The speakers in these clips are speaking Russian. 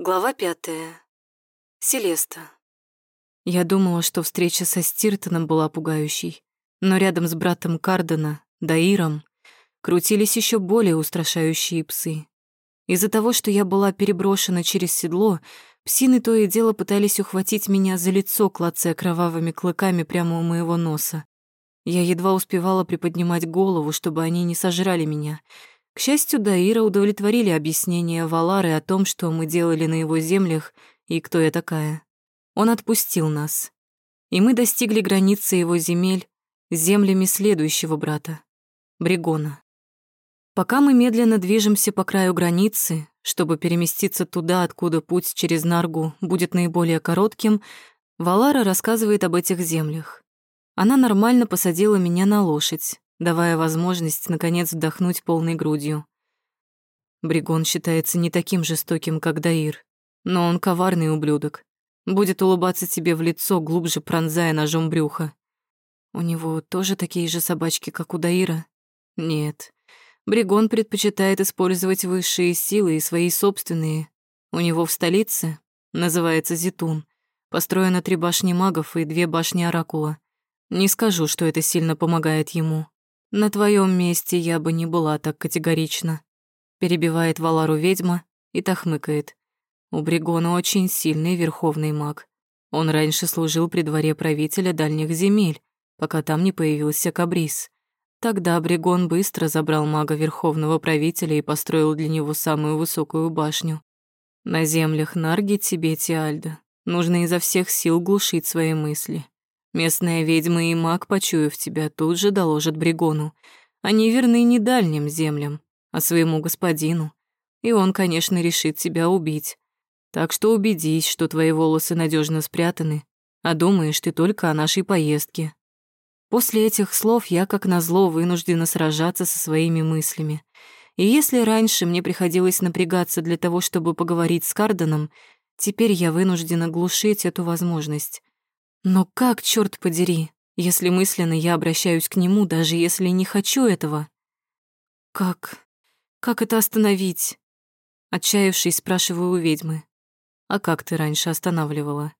Глава пятая. Селеста. Я думала, что встреча со Стиртоном была пугающей, но рядом с братом Кардена, Даиром, крутились еще более устрашающие псы. Из-за того, что я была переброшена через седло, псины то и дело пытались ухватить меня за лицо, клацая кровавыми клыками прямо у моего носа. Я едва успевала приподнимать голову, чтобы они не сожрали меня. К счастью, Даира удовлетворили объяснения Валары о том, что мы делали на его землях и кто я такая. Он отпустил нас. И мы достигли границы его земель землями следующего брата, Бригона. Пока мы медленно движемся по краю границы, чтобы переместиться туда, откуда путь через Наргу будет наиболее коротким, Валара рассказывает об этих землях. Она нормально посадила меня на лошадь, давая возможность, наконец, вдохнуть полной грудью. Бригон считается не таким жестоким, как Даир, но он коварный ублюдок. Будет улыбаться тебе в лицо, глубже пронзая ножом брюха. У него тоже такие же собачки, как у Даира? Нет. Бригон предпочитает использовать высшие силы и свои собственные. У него в столице, называется Зитун, построено три башни магов и две башни Оракула. Не скажу, что это сильно помогает ему. На твоем месте я бы не была так категорична. Перебивает Валару ведьма и тахмыкает. У Бригона очень сильный верховный маг. Он раньше служил при дворе правителя дальних земель, пока там не появился Кабрис. Тогда Бригон быстро забрал мага верховного правителя и построил для него самую высокую башню. На землях Нарги, Тибете, Альда нужно изо всех сил глушить свои мысли. Местная ведьма и маг, почуяв тебя, тут же доложат Бригону. Они верны не дальним землям, а своему господину. И он, конечно, решит тебя убить. Так что убедись, что твои волосы надежно спрятаны, а думаешь ты только о нашей поездке. После этих слов я, как назло, вынуждена сражаться со своими мыслями. И если раньше мне приходилось напрягаться для того, чтобы поговорить с Карденом, теперь я вынуждена глушить эту возможность. Но как, черт подери, если мысленно я обращаюсь к нему, даже если не хочу этого? Как? Как это остановить? Отчаявшись, спрашиваю у ведьмы. А как ты раньше останавливала?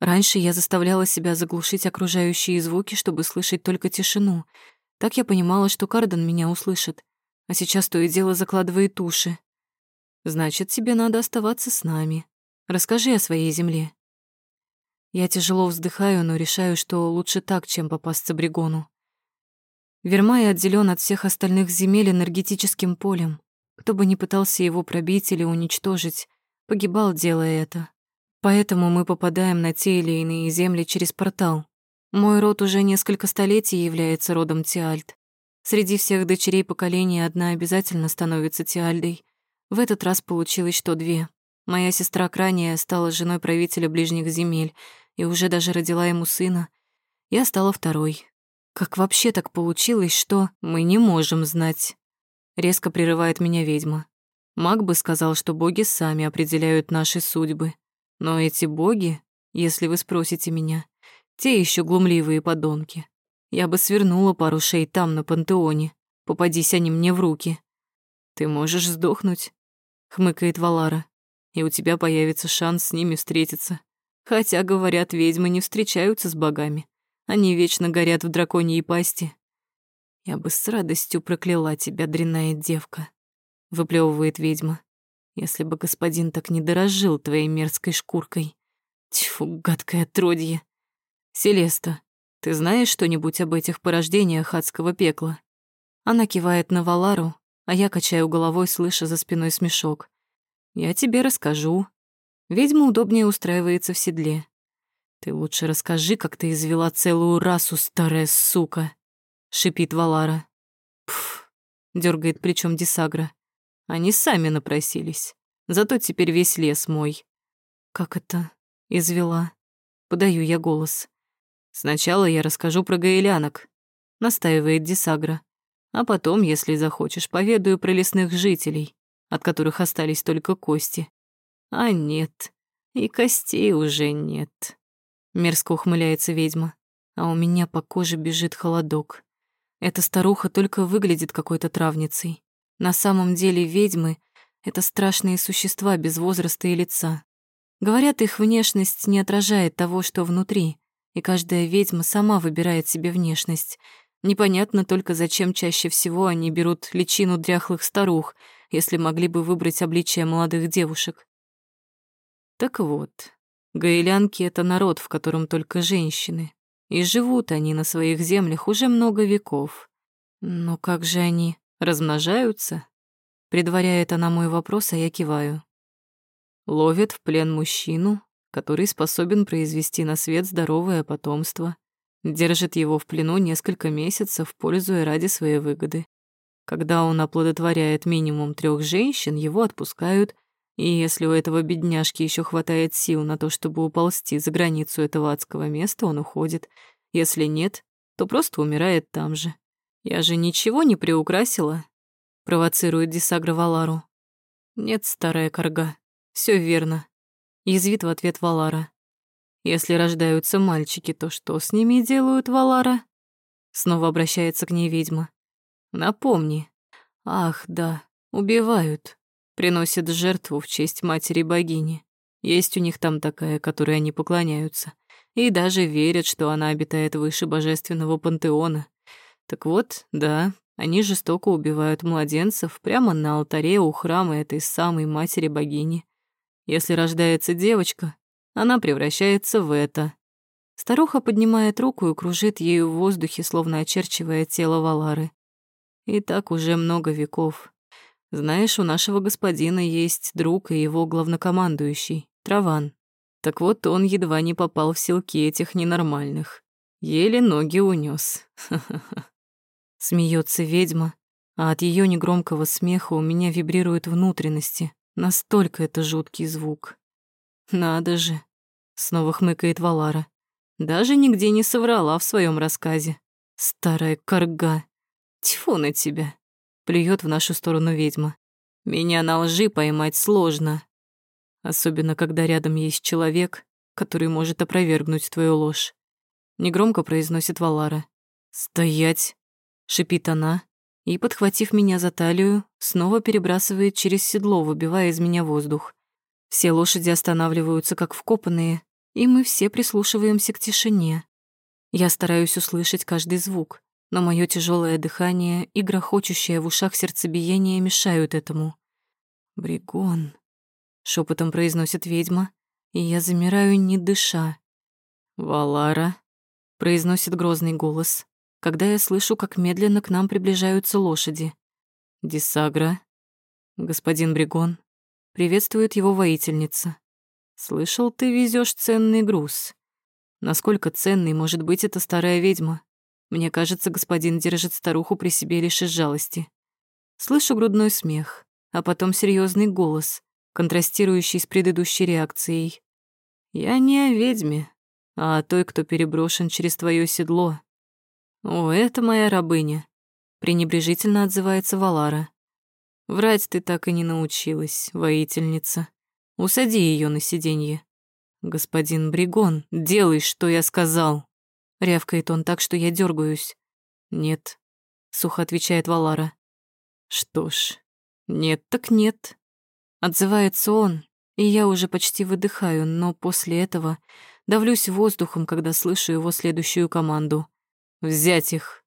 Раньше я заставляла себя заглушить окружающие звуки, чтобы слышать только тишину. Так я понимала, что Карден меня услышит. А сейчас то и дело закладывает уши. Значит, тебе надо оставаться с нами. Расскажи о своей земле. Я тяжело вздыхаю, но решаю, что лучше так, чем попасться Бригону. Вермай отделен от всех остальных земель энергетическим полем. Кто бы ни пытался его пробить или уничтожить, погибал, делая это. Поэтому мы попадаем на те или иные земли через портал. Мой род уже несколько столетий является родом Тиальд. Среди всех дочерей поколения одна обязательно становится Тиальдой. В этот раз получилось, что две. Моя сестра Крания стала женой правителя ближних земель, и уже даже родила ему сына. Я стала второй. Как вообще так получилось, что мы не можем знать? Резко прерывает меня ведьма. Маг бы сказал, что боги сами определяют наши судьбы. Но эти боги, если вы спросите меня, те еще глумливые подонки. Я бы свернула пару шей там, на пантеоне. Попадись они мне в руки. Ты можешь сдохнуть, хмыкает Валара, и у тебя появится шанс с ними встретиться. Хотя, говорят, ведьмы не встречаются с богами. Они вечно горят в драконьей пасти. Я бы с радостью прокляла тебя, дрянная девка, выплевывает ведьма. Если бы господин так не дорожил твоей мерзкой шкуркой. Тьфу, гадкое отродье. Селеста, ты знаешь что-нибудь об этих порождениях адского пекла? Она кивает на Валару, а я качаю головой, слыша за спиной смешок. Я тебе расскажу, Ведьма удобнее устраивается в седле. «Ты лучше расскажи, как ты извела целую расу, старая сука!» — шипит Валара. «Пф!» — дергает плечом Дисагра. «Они сами напросились. Зато теперь весь лес мой». «Как это?» — извела. Подаю я голос. «Сначала я расскажу про гаэлянок», — настаивает Дисагра. «А потом, если захочешь, поведаю про лесных жителей, от которых остались только кости. А нет, и костей уже нет. Мерзко ухмыляется ведьма, а у меня по коже бежит холодок. Эта старуха только выглядит какой-то травницей. На самом деле ведьмы — Это страшные существа без возраста и лица. Говорят, их внешность не отражает того, что внутри, и каждая ведьма сама выбирает себе внешность. Непонятно только, зачем чаще всего они берут личину дряхлых старух, если могли бы выбрать обличие молодых девушек. Так вот, гаилянки — это народ, в котором только женщины, и живут они на своих землях уже много веков. Но как же они размножаются? Предваряет она мой вопрос, а я киваю. Ловят в плен мужчину, который способен произвести на свет здоровое потомство. Держит его в плену несколько месяцев, пользуя ради своей выгоды. Когда он оплодотворяет минимум трех женщин, его отпускают, и если у этого бедняжки еще хватает сил на то, чтобы уползти за границу этого адского места, он уходит. Если нет, то просто умирает там же. Я же ничего не приукрасила, провоцирует Дисагра Валару. Нет, старая корга, все верно. Язвит в ответ Валара. Если рождаются мальчики, то что с ними делают, Валара? Снова обращается к ней ведьма. Напомни. Ах, да, убивают. Приносят жертву в честь матери-богини. Есть у них там такая, которой они поклоняются. И даже верят, что она обитает выше божественного пантеона. Так вот, да, они жестоко убивают младенцев прямо на алтаре у храма этой самой матери-богини. Если рождается девочка, она превращается в это. Старуха поднимает руку и кружит ею в воздухе, словно очерчивая тело Валары. И так уже много веков. Знаешь, у нашего господина есть друг и его главнокомандующий, Траван. Так вот, он едва не попал в селки этих ненормальных. Еле ноги унес. Смеется ведьма, а от ее негромкого смеха у меня вибрируют внутренности. Настолько это жуткий звук. Надо же, снова хмыкает Валара. Даже нигде не соврала в своем рассказе. Старая корга. Тьфу на тебя. Плюет в нашу сторону ведьма. Меня на лжи поймать сложно. Особенно, когда рядом есть человек, который может опровергнуть твою ложь. Негромко произносит Валара. «Стоять!» — шипит она, и, подхватив меня за талию, снова перебрасывает через седло, выбивая из меня воздух. Все лошади останавливаются, как вкопанные, и мы все прислушиваемся к тишине. Я стараюсь услышать каждый звук, но мое тяжелое дыхание и грохочущее в ушах сердцебиение мешают этому. «Бригон», — шепотом произносит ведьма, и я замираю, не дыша. «Валара», — произносит грозный голос когда я слышу, как медленно к нам приближаются лошади. Дисагра, господин Бригон, приветствует его воительница. Слышал, ты везешь ценный груз. Насколько ценный может быть эта старая ведьма? Мне кажется, господин держит старуху при себе лишь из жалости. Слышу грудной смех, а потом серьезный голос, контрастирующий с предыдущей реакцией. Я не о ведьме, а о той, кто переброшен через твое седло. «О, это моя рабыня», — пренебрежительно отзывается Валара. «Врать ты так и не научилась, воительница. Усади ее на сиденье». «Господин Бригон, делай, что я сказал!» Рявкает он так, что я дергаюсь. «Нет», — сухо отвечает Валара. «Что ж, нет так нет». Отзывается он, и я уже почти выдыхаю, но после этого давлюсь воздухом, когда слышу его следующую команду. «Взять их!»